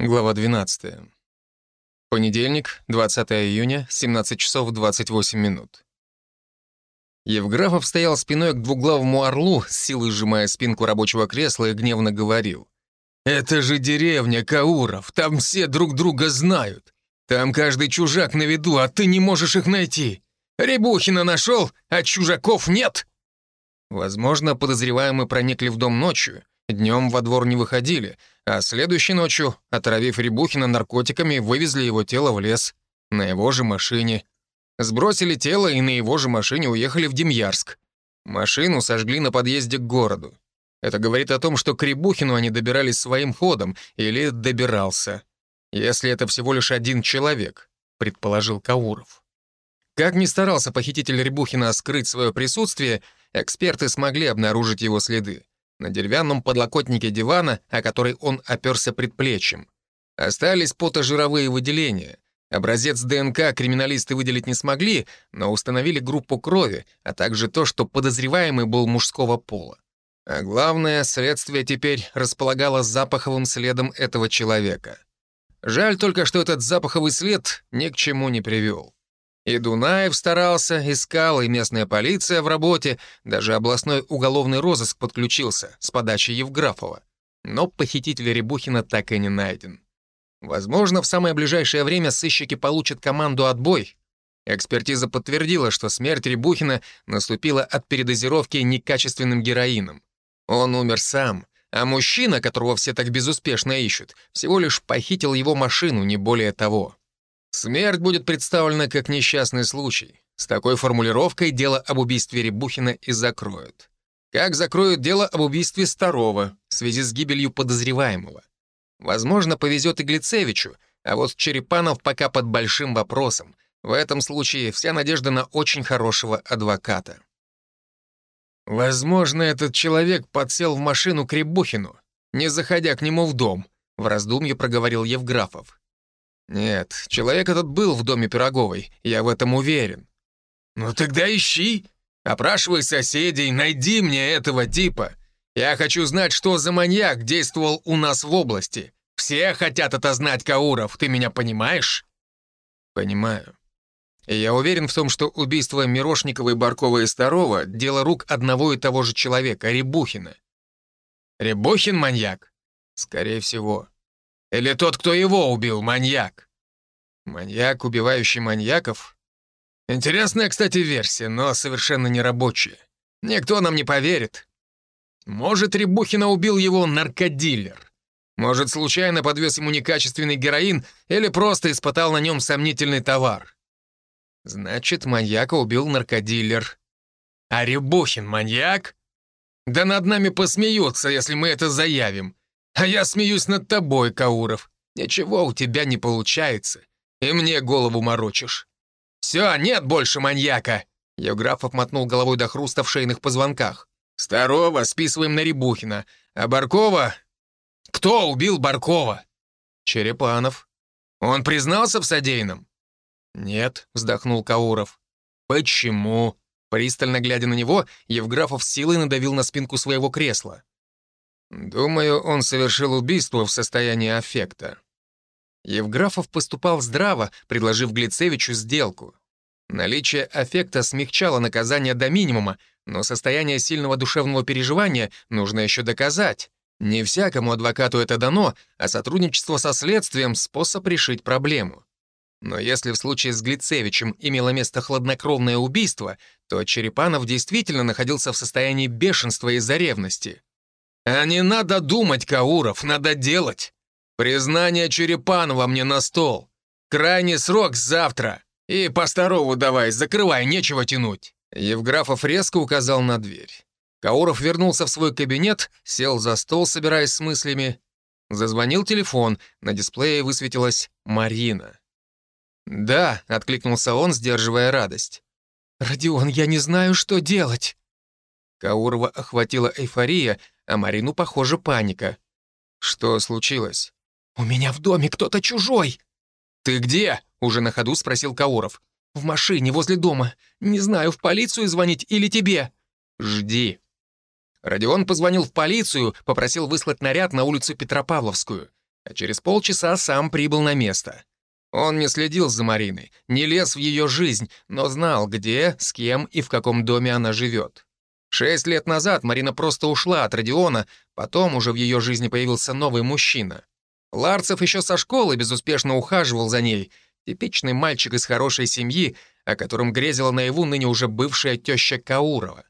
Глава 12. Понедельник, 20 июня, 17 часов 28 минут. Евграфов стоял спиной к двуглавому орлу, с силой сжимая спинку рабочего кресла и гневно говорил. «Это же деревня Кауров, там все друг друга знают. Там каждый чужак на виду, а ты не можешь их найти. Рябухина нашел, а чужаков нет!» Возможно, подозреваемые проникли в дом ночью, днем во двор не выходили — а следующей ночью, отравив Рябухина наркотиками, вывезли его тело в лес. На его же машине. Сбросили тело и на его же машине уехали в Демьярск. Машину сожгли на подъезде к городу. Это говорит о том, что к Рябухину они добирались своим ходом или добирался. Если это всего лишь один человек, предположил Кауров. Как ни старался похититель Рябухина скрыть свое присутствие, эксперты смогли обнаружить его следы на деревянном подлокотнике дивана, о который он оперся предплечьем. Остались потожировые выделения. Образец ДНК криминалисты выделить не смогли, но установили группу крови, а также то, что подозреваемый был мужского пола. А главное, следствие теперь располагало запаховым следом этого человека. Жаль только, что этот запаховый след ни к чему не привел. И Дунаев старался, искал, и местная полиция в работе, даже областной уголовный розыск подключился с подачи Евграфова. Но похититель Рябухина так и не найден. Возможно, в самое ближайшее время сыщики получат команду «Отбой». Экспертиза подтвердила, что смерть Рябухина наступила от передозировки некачественным героином. Он умер сам, а мужчина, которого все так безуспешно ищут, всего лишь похитил его машину, не более того. Смерть будет представлена как несчастный случай. С такой формулировкой дело об убийстве Рябухина и закроют. Как закроют дело об убийстве Старова в связи с гибелью подозреваемого. Возможно, повезет и Глицевичу, а вот Черепанов пока под большим вопросом. В этом случае вся надежда на очень хорошего адвоката. Возможно, этот человек подсел в машину к Рябухину, не заходя к нему в дом, в раздумье проговорил Евграфов. «Нет, человек этот был в доме Пироговой, я в этом уверен». «Ну тогда ищи. Опрашивай соседей, найди мне этого типа. Я хочу знать, что за маньяк действовал у нас в области. Все хотят это знать, Кауров, ты меня понимаешь?» «Понимаю. И я уверен в том, что убийство Мирошникова и Баркова и Старова — дело рук одного и того же человека, Рябухина». «Рябухин маньяк?» «Скорее всего». Или тот, кто его убил, маньяк? Маньяк, убивающий маньяков? Интересная, кстати, версия, но совершенно не рабочая. Никто нам не поверит. Может, Рябухина убил его наркодилер. Может, случайно подвез ему некачественный героин или просто испытал на нем сомнительный товар. Значит, маньяка убил наркодилер. А Рябухин маньяк? Да над нами посмеются, если мы это заявим. А я смеюсь над тобой, Кауров. Ничего у тебя не получается. И мне голову морочишь. Все, нет больше маньяка. Евграфов мотнул головой до хруста в шейных позвонках. Старого списываем на Рябухина. А Баркова... Кто убил Баркова? Черепанов. Он признался в содеянном? Нет, вздохнул Кауров. Почему? Пристально глядя на него, Евграфов силой надавил на спинку своего кресла. Думаю, он совершил убийство в состоянии аффекта. Евграфов поступал здраво, предложив Глицевичу сделку. Наличие аффекта смягчало наказание до минимума, но состояние сильного душевного переживания нужно еще доказать. Не всякому адвокату это дано, а сотрудничество со следствием — способ решить проблему. Но если в случае с Глицевичем имело место хладнокровное убийство, то Черепанов действительно находился в состоянии бешенства из-за ревности. А не надо думать, Кауров, надо делать. Признание Черепанова мне на стол. Крайний срок завтра. И по старову давай, закрывай, нечего тянуть». Евграфов резко указал на дверь. Кауров вернулся в свой кабинет, сел за стол, собираясь с мыслями. Зазвонил телефон, на дисплее высветилась Марина. «Да», — откликнулся он, сдерживая радость. «Родион, я не знаю, что делать». Каурова охватила эйфория, а Марину, похоже, паника. «Что случилось?» «У меня в доме кто-то чужой!» «Ты где?» — уже на ходу спросил Кауров. «В машине возле дома. Не знаю, в полицию звонить или тебе?» «Жди». Родион позвонил в полицию, попросил выслать наряд на улицу Петропавловскую. а через полчаса сам прибыл на место. Он не следил за Мариной, не лез в ее жизнь, но знал, где, с кем и в каком доме она живет. Шесть лет назад Марина просто ушла от Родиона, потом уже в ее жизни появился новый мужчина. Ларцев еще со школы безуспешно ухаживал за ней. Типичный мальчик из хорошей семьи, о котором грезила наяву ныне уже бывшая теща Каурова.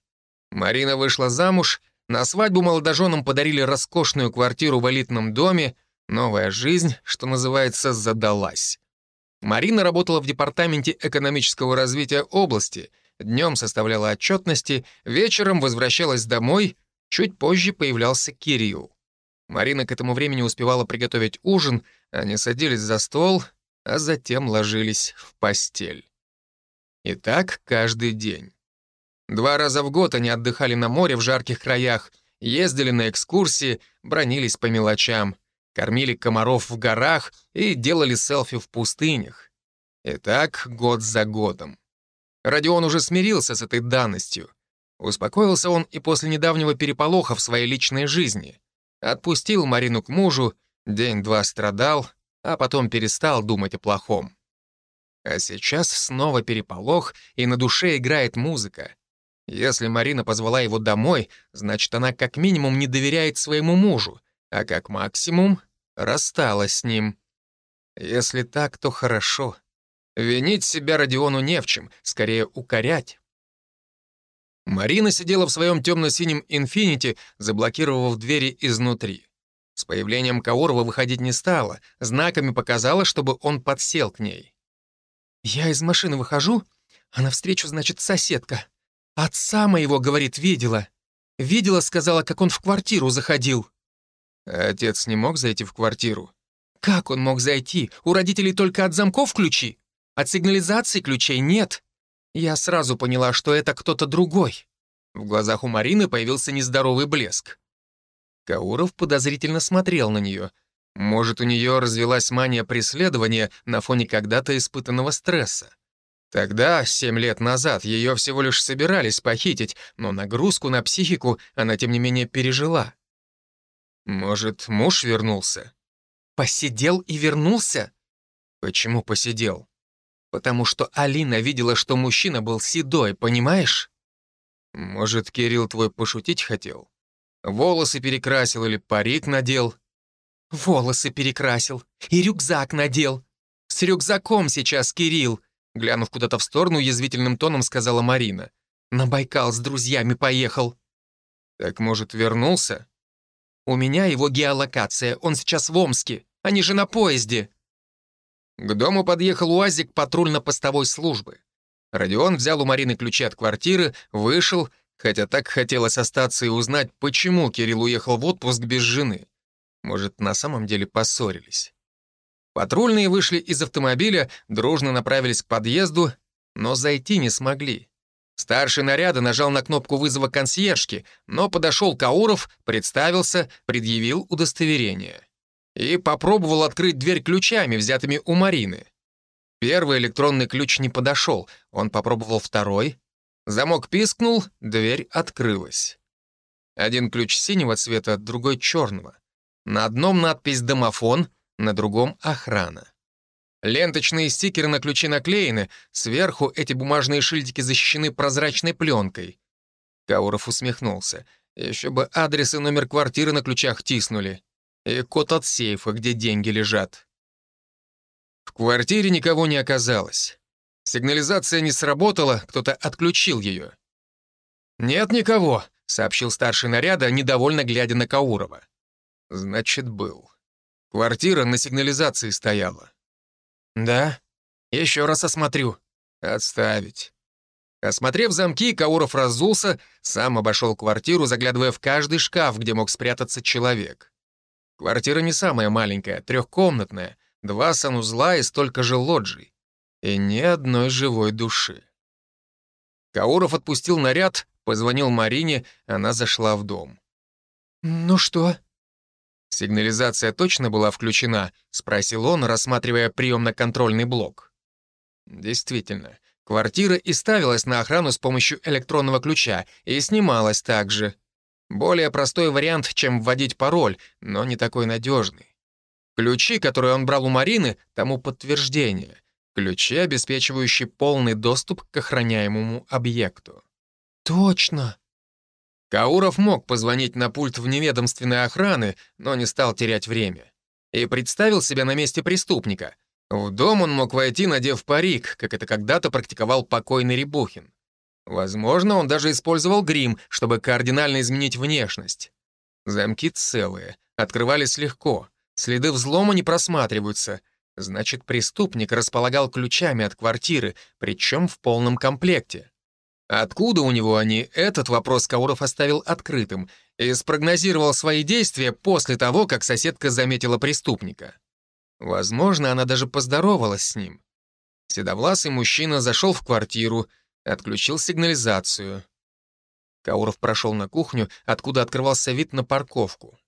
Марина вышла замуж, на свадьбу молодоженам подарили роскошную квартиру в элитном доме, новая жизнь, что называется, задалась. Марина работала в департаменте экономического развития области, днем составляла отчетности, вечером возвращалась домой, чуть позже появлялся Кирилл. Марина к этому времени успевала приготовить ужин, они садились за стол, а затем ложились в постель. И так каждый день. Два раза в год они отдыхали на море в жарких краях, ездили на экскурсии, бронились по мелочам — кормили комаров в горах и делали селфи в пустынях. И так год за годом. Родион уже смирился с этой данностью. Успокоился он и после недавнего переполоха в своей личной жизни. Отпустил Марину к мужу, день-два страдал, а потом перестал думать о плохом. А сейчас снова переполох, и на душе играет музыка. Если Марина позвала его домой, значит, она как минимум не доверяет своему мужу, а как максимум рассталась с ним. Если так, то хорошо. Винить себя Родиону не в чем, скорее укорять. Марина сидела в своем темно-синем «Инфинити», заблокировав двери изнутри. С появлением Каурова выходить не стала, знаками показала, чтобы он подсел к ней. «Я из машины выхожу, а навстречу, значит, соседка. Отца моего, говорит, видела. Видела, сказала, как он в квартиру заходил. Отец не мог зайти в квартиру? Как он мог зайти? У родителей только от замков ключи. От сигнализации ключей нет. Я сразу поняла, что это кто-то другой. В глазах у Марины появился нездоровый блеск. Кауров подозрительно смотрел на нее. Может, у нее развелась мания преследования на фоне когда-то испытанного стресса. Тогда, семь лет назад, ее всего лишь собирались похитить, но нагрузку на психику она, тем не менее, пережила. Может, муж вернулся? Посидел и вернулся? Почему посидел? Потому что Алина видела, что мужчина был седой, понимаешь? Может, Кирилл твой пошутить хотел? Волосы перекрасил или парик надел? Волосы перекрасил. И рюкзак надел. С рюкзаком сейчас Кирилл. Глянув куда-то в сторону, язвительным тоном сказала Марина. На Байкал с друзьями поехал. Так, может, вернулся? У меня его геолокация, он сейчас в Омске, они же на поезде». К дому подъехал УАЗик патрульно-постовой службы. Родион взял у Марины ключи от квартиры, вышел, хотя так хотелось остаться и узнать, почему Кирилл уехал в отпуск без жены. Может, на самом деле поссорились. Патрульные вышли из автомобиля, дружно направились к подъезду, но зайти не смогли. Старший наряда нажал на кнопку вызова консьержки, но подошел Кауров, представился, предъявил удостоверение. И попробовал открыть дверь ключами, взятыми у Марины. Первый электронный ключ не подошел, он попробовал второй. Замок пискнул, дверь открылась. Один ключ синего цвета, другой черного. На одном надпись «Домофон», на другом «Охрана». Ленточные стикеры на ключи наклеены, сверху эти бумажные шильдики защищены прозрачной пленкой. Кауров усмехнулся. Еще бы адрес и номер квартиры на ключах тиснули. И код от сейфа, где деньги лежат. В квартире никого не оказалось. Сигнализация не сработала, кто-то отключил ее. «Нет никого», — сообщил старший наряда, недовольно глядя на Каурова. «Значит, был. Квартира на сигнализации стояла. «Да? Еще раз осмотрю». «Отставить». Осмотрев замки, Кауров разулся, сам обошел квартиру, заглядывая в каждый шкаф, где мог спрятаться человек. Квартира не самая маленькая, трехкомнатная, два санузла и столько же лоджий. И ни одной живой души. Кауров отпустил наряд, позвонил Марине, она зашла в дом. «Ну что?» «Сигнализация точно была включена?» — спросил он, рассматривая приемно-контрольный блок. Действительно, квартира и ставилась на охрану с помощью электронного ключа и снималась также. Более простой вариант, чем вводить пароль, но не такой надежный. Ключи, которые он брал у Марины, тому подтверждение. Ключи, обеспечивающие полный доступ к охраняемому объекту. «Точно!» Кауров мог позвонить на пульт вневедомственной охраны, но не стал терять время. И представил себя на месте преступника. В дом он мог войти, надев парик, как это когда-то практиковал покойный Рябухин. Возможно, он даже использовал грим, чтобы кардинально изменить внешность. Замки целые, открывались легко, следы взлома не просматриваются. Значит, преступник располагал ключами от квартиры, причем в полном комплекте. Откуда у него они, этот вопрос Кауров оставил открытым и спрогнозировал свои действия после того, как соседка заметила преступника. Возможно, она даже поздоровалась с ним. Седовласый мужчина зашел в квартиру, отключил сигнализацию. Кауров прошел на кухню, откуда открывался вид на парковку.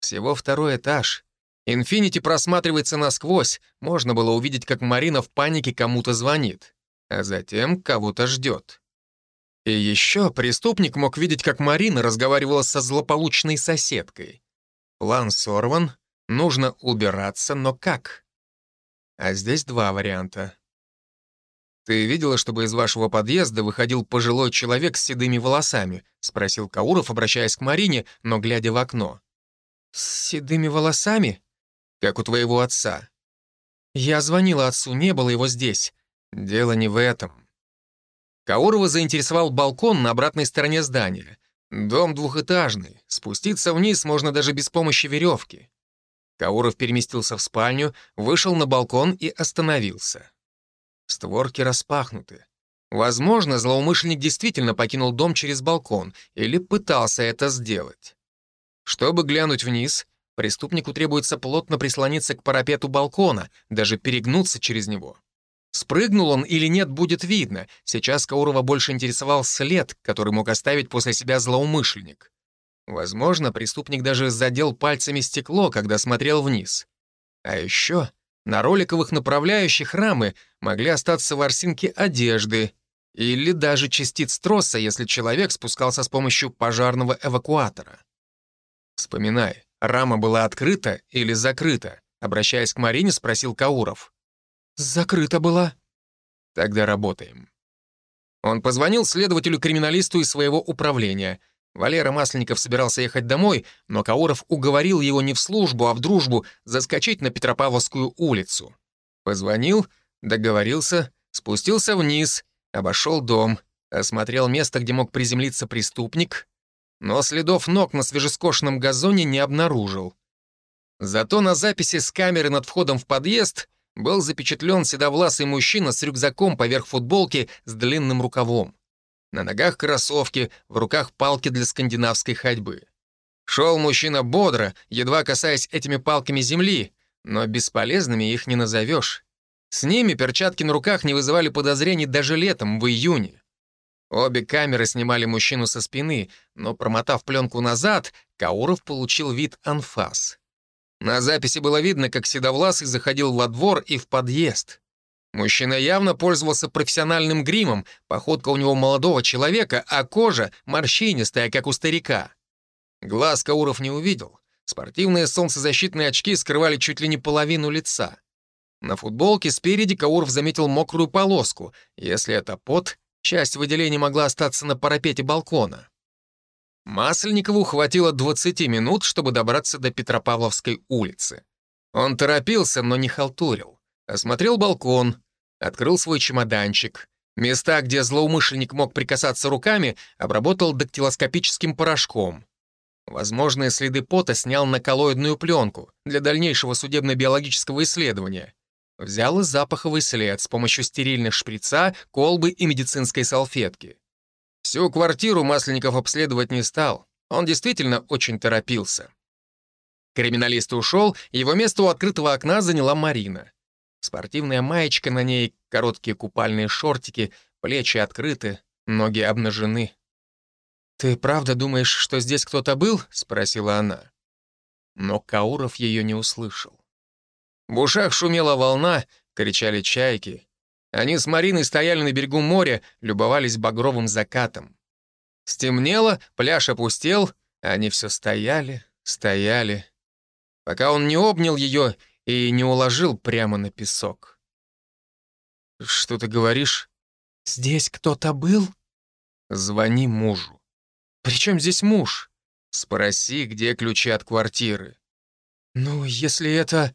Всего второй этаж. «Инфинити» просматривается насквозь, можно было увидеть, как Марина в панике кому-то звонит, а затем кого-то ждет. И еще преступник мог видеть, как Марина разговаривала со злополучной соседкой. План сорван, нужно убираться, но как? А здесь два варианта. «Ты видела, чтобы из вашего подъезда выходил пожилой человек с седыми волосами?» — спросил Кауров, обращаясь к Марине, но глядя в окно. «С седыми волосами?» «Как у твоего отца». «Я звонила отцу, не было его здесь». «Дело не в этом. Каурова заинтересовал балкон на обратной стороне здания. Дом двухэтажный, спуститься вниз можно даже без помощи веревки. Кауров переместился в спальню, вышел на балкон и остановился. Створки распахнуты. Возможно, злоумышленник действительно покинул дом через балкон или пытался это сделать. Чтобы глянуть вниз, преступнику требуется плотно прислониться к парапету балкона, даже перегнуться через него. Спрыгнул он или нет, будет видно. Сейчас Каурова больше интересовал след, который мог оставить после себя злоумышленник. Возможно, преступник даже задел пальцами стекло, когда смотрел вниз. А еще на роликовых направляющих рамы могли остаться ворсинки одежды или даже частиц троса, если человек спускался с помощью пожарного эвакуатора. Вспоминай, рама была открыта или закрыта? Обращаясь к Марине, спросил Кауров. «Закрыта была». «Тогда работаем». Он позвонил следователю-криминалисту из своего управления. Валера Масленников собирался ехать домой, но Кауров уговорил его не в службу, а в дружбу заскочить на Петропавловскую улицу. Позвонил, договорился, спустился вниз, обошел дом, осмотрел место, где мог приземлиться преступник, но следов ног на свежескошенном газоне не обнаружил. Зато на записи с камеры над входом в подъезд был запечатлен седовласый мужчина с рюкзаком поверх футболки с длинным рукавом. На ногах кроссовки, в руках палки для скандинавской ходьбы. Шел мужчина бодро, едва касаясь этими палками земли, но бесполезными их не назовешь. С ними перчатки на руках не вызывали подозрений даже летом, в июне. Обе камеры снимали мужчину со спины, но, промотав пленку назад, Кауров получил вид анфас. На записи было видно, как Седовласый заходил во двор и в подъезд. Мужчина явно пользовался профессиональным гримом, походка у него молодого человека, а кожа морщинистая, как у старика. Глаз Кауров не увидел. Спортивные солнцезащитные очки скрывали чуть ли не половину лица. На футболке спереди Кауров заметил мокрую полоску. Если это пот, часть выделения могла остаться на парапете балкона. Масленникову хватило 20 минут, чтобы добраться до Петропавловской улицы. Он торопился, но не халтурил. Осмотрел балкон, открыл свой чемоданчик. Места, где злоумышленник мог прикасаться руками, обработал дактилоскопическим порошком. Возможные следы пота снял на коллоидную пленку для дальнейшего судебно-биологического исследования. Взял и запаховый след с помощью стерильных шприца, колбы и медицинской салфетки. Всю квартиру Масленников обследовать не стал. Он действительно очень торопился. Криминалист ушел, его место у открытого окна заняла Марина. Спортивная маечка на ней, короткие купальные шортики, плечи открыты, ноги обнажены. «Ты правда думаешь, что здесь кто-то был?» — спросила она. Но Кауров ее не услышал. В ушах шумела волна, кричали чайки. Они с Мариной стояли на берегу моря, любовались багровым закатом. Стемнело, пляж опустел, они все стояли, стояли. пока он не обнял ее и не уложил прямо на песок. «Что ты говоришь?» «Здесь кто-то был?» «Звони мужу». «При чем здесь муж?» «Спроси, где ключи от квартиры». «Ну, если это...»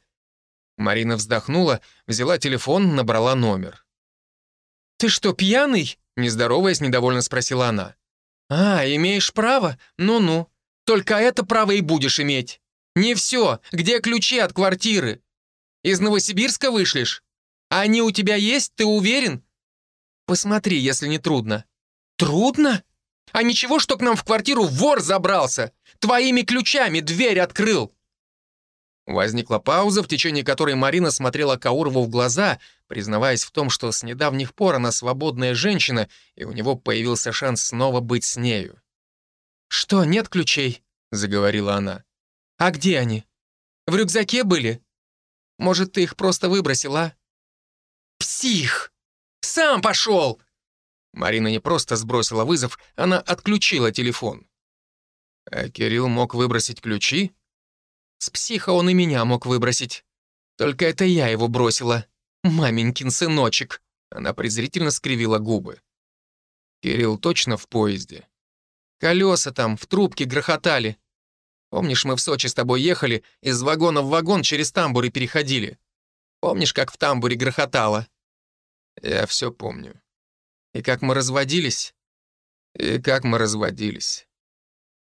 Марина вздохнула, взяла телефон, набрала номер. «Ты что, пьяный?» — нездороваясь, недовольно спросила она. «А, имеешь право? Ну-ну. Только это право и будешь иметь. Не все. Где ключи от квартиры? Из Новосибирска вышлешь? А они у тебя есть, ты уверен? Посмотри, если не трудно». «Трудно? А ничего, что к нам в квартиру вор забрался? Твоими ключами дверь открыл. Возникла пауза, в течение которой Марина смотрела Каурову в глаза, признаваясь в том, что с недавних пор она свободная женщина, и у него появился шанс снова быть с нею. «Что, нет ключей?» — заговорила она. «А где они? В рюкзаке были? Может, ты их просто выбросила?» «Псих! Сам пошел!» Марина не просто сбросила вызов, она отключила телефон. А Кирилл мог выбросить ключи? С психа он и меня мог выбросить. Только это я его бросила. Маменькин сыночек. Она презрительно скривила губы. Кирилл точно в поезде. Колеса там в трубке грохотали. Помнишь, мы в Сочи с тобой ехали, из вагона в вагон через тамбуры переходили? Помнишь, как в тамбуре грохотало? Я все помню. И как мы разводились? И как мы разводились.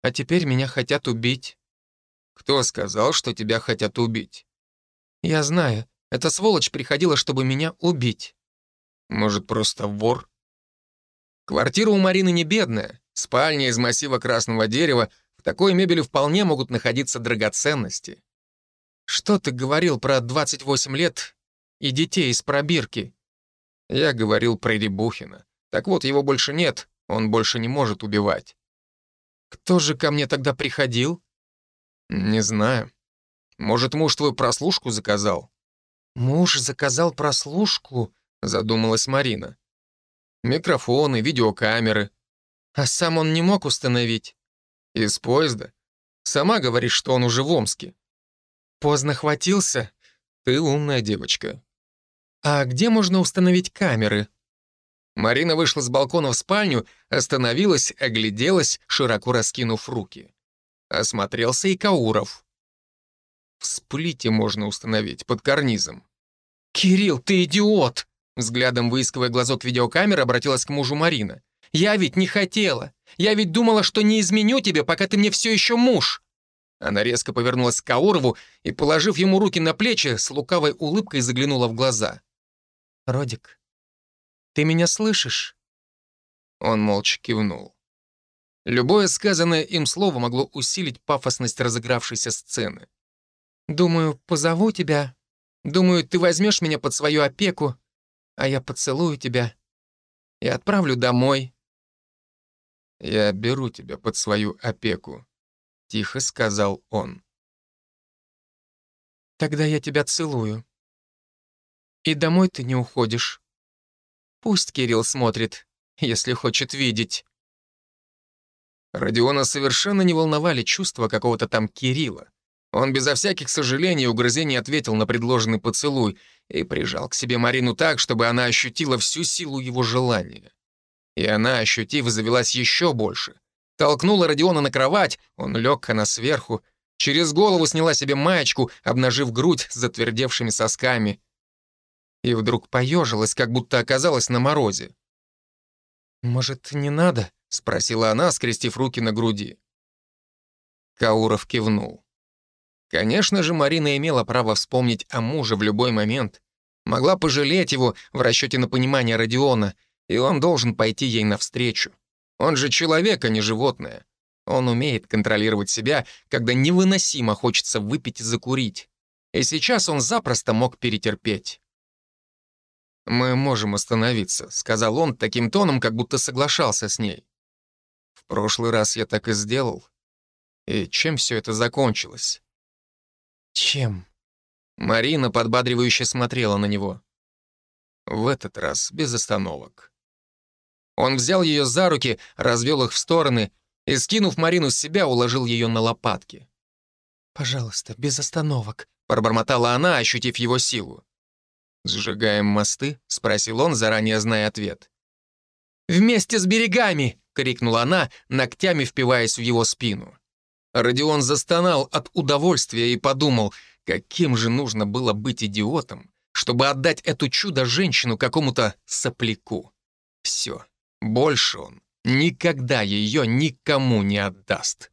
А теперь меня хотят убить. Кто сказал, что тебя хотят убить? Я знаю. Эта сволочь приходила, чтобы меня убить. Может, просто вор? Квартира у Марины не бедная. Спальня из массива красного дерева. Такой мебели вполне могут находиться драгоценности. Что ты говорил про 28 лет и детей из пробирки? Я говорил про Рябухина. Так вот, его больше нет, он больше не может убивать. Кто же ко мне тогда приходил? «Не знаю. Может, муж твой прослушку заказал?» «Муж заказал прослушку?» — задумалась Марина. «Микрофоны, видеокамеры». «А сам он не мог установить?» «Из поезда. Сама говоришь, что он уже в Омске». «Поздно хватился?» «Ты умная девочка». «А где можно установить камеры?» Марина вышла с балкона в спальню, остановилась, огляделась, широко раскинув руки. Осмотрелся и Кауров. В сплите можно установить, под карнизом. «Кирилл, ты идиот!» Взглядом выискивая глазок видеокамеры, обратилась к мужу Марина. «Я ведь не хотела. Я ведь думала, что не изменю тебе, пока ты мне все еще муж». Она резко повернулась к Каурову и, положив ему руки на плечи, с лукавой улыбкой заглянула в глаза. «Родик, ты меня слышишь?» Он молча кивнул. Любое сказанное им слово могло усилить пафосность разыгравшейся сцены. «Думаю, позову тебя. Думаю, ты возьмешь меня под свою опеку, а я поцелую тебя и отправлю домой». «Я беру тебя под свою опеку», — тихо сказал он. «Тогда я тебя целую. И домой ты не уходишь. Пусть Кирилл смотрит, если хочет видеть». Родиона совершенно не волновали чувства какого-то там Кирилла. Он безо всяких сожалений и угрызений ответил на предложенный поцелуй и прижал к себе Марину так, чтобы она ощутила всю силу его желания. И она, ощутив, завелась еще больше. Толкнула Родиона на кровать, он лег, она сверху, через голову сняла себе маечку, обнажив грудь с затвердевшими сосками. И вдруг поежилась, как будто оказалась на морозе. «Может, не надо?» — спросила она, скрестив руки на груди. Кауров кивнул. Конечно же, Марина имела право вспомнить о муже в любой момент. Могла пожалеть его в расчете на понимание Родиона, и он должен пойти ей навстречу. Он же человек, а не животное. Он умеет контролировать себя, когда невыносимо хочется выпить и закурить. И сейчас он запросто мог перетерпеть. «Мы можем остановиться», — сказал он таким тоном, как будто соглашался с ней. В прошлый раз я так и сделал. И чем все это закончилось? Чем? Марина подбадривающе смотрела на него. В этот раз без остановок. Он взял ее за руки, развел их в стороны и, скинув Марину с себя, уложил ее на лопатки. «Пожалуйста, без остановок», — пробормотала она, ощутив его силу. «Сжигаем мосты?» — спросил он, заранее зная ответ. «Вместе с берегами!» — крикнула она, ногтями впиваясь в его спину. Родион застонал от удовольствия и подумал, каким же нужно было быть идиотом, чтобы отдать эту чудо-женщину какому-то сопляку. Все, больше он никогда ее никому не отдаст.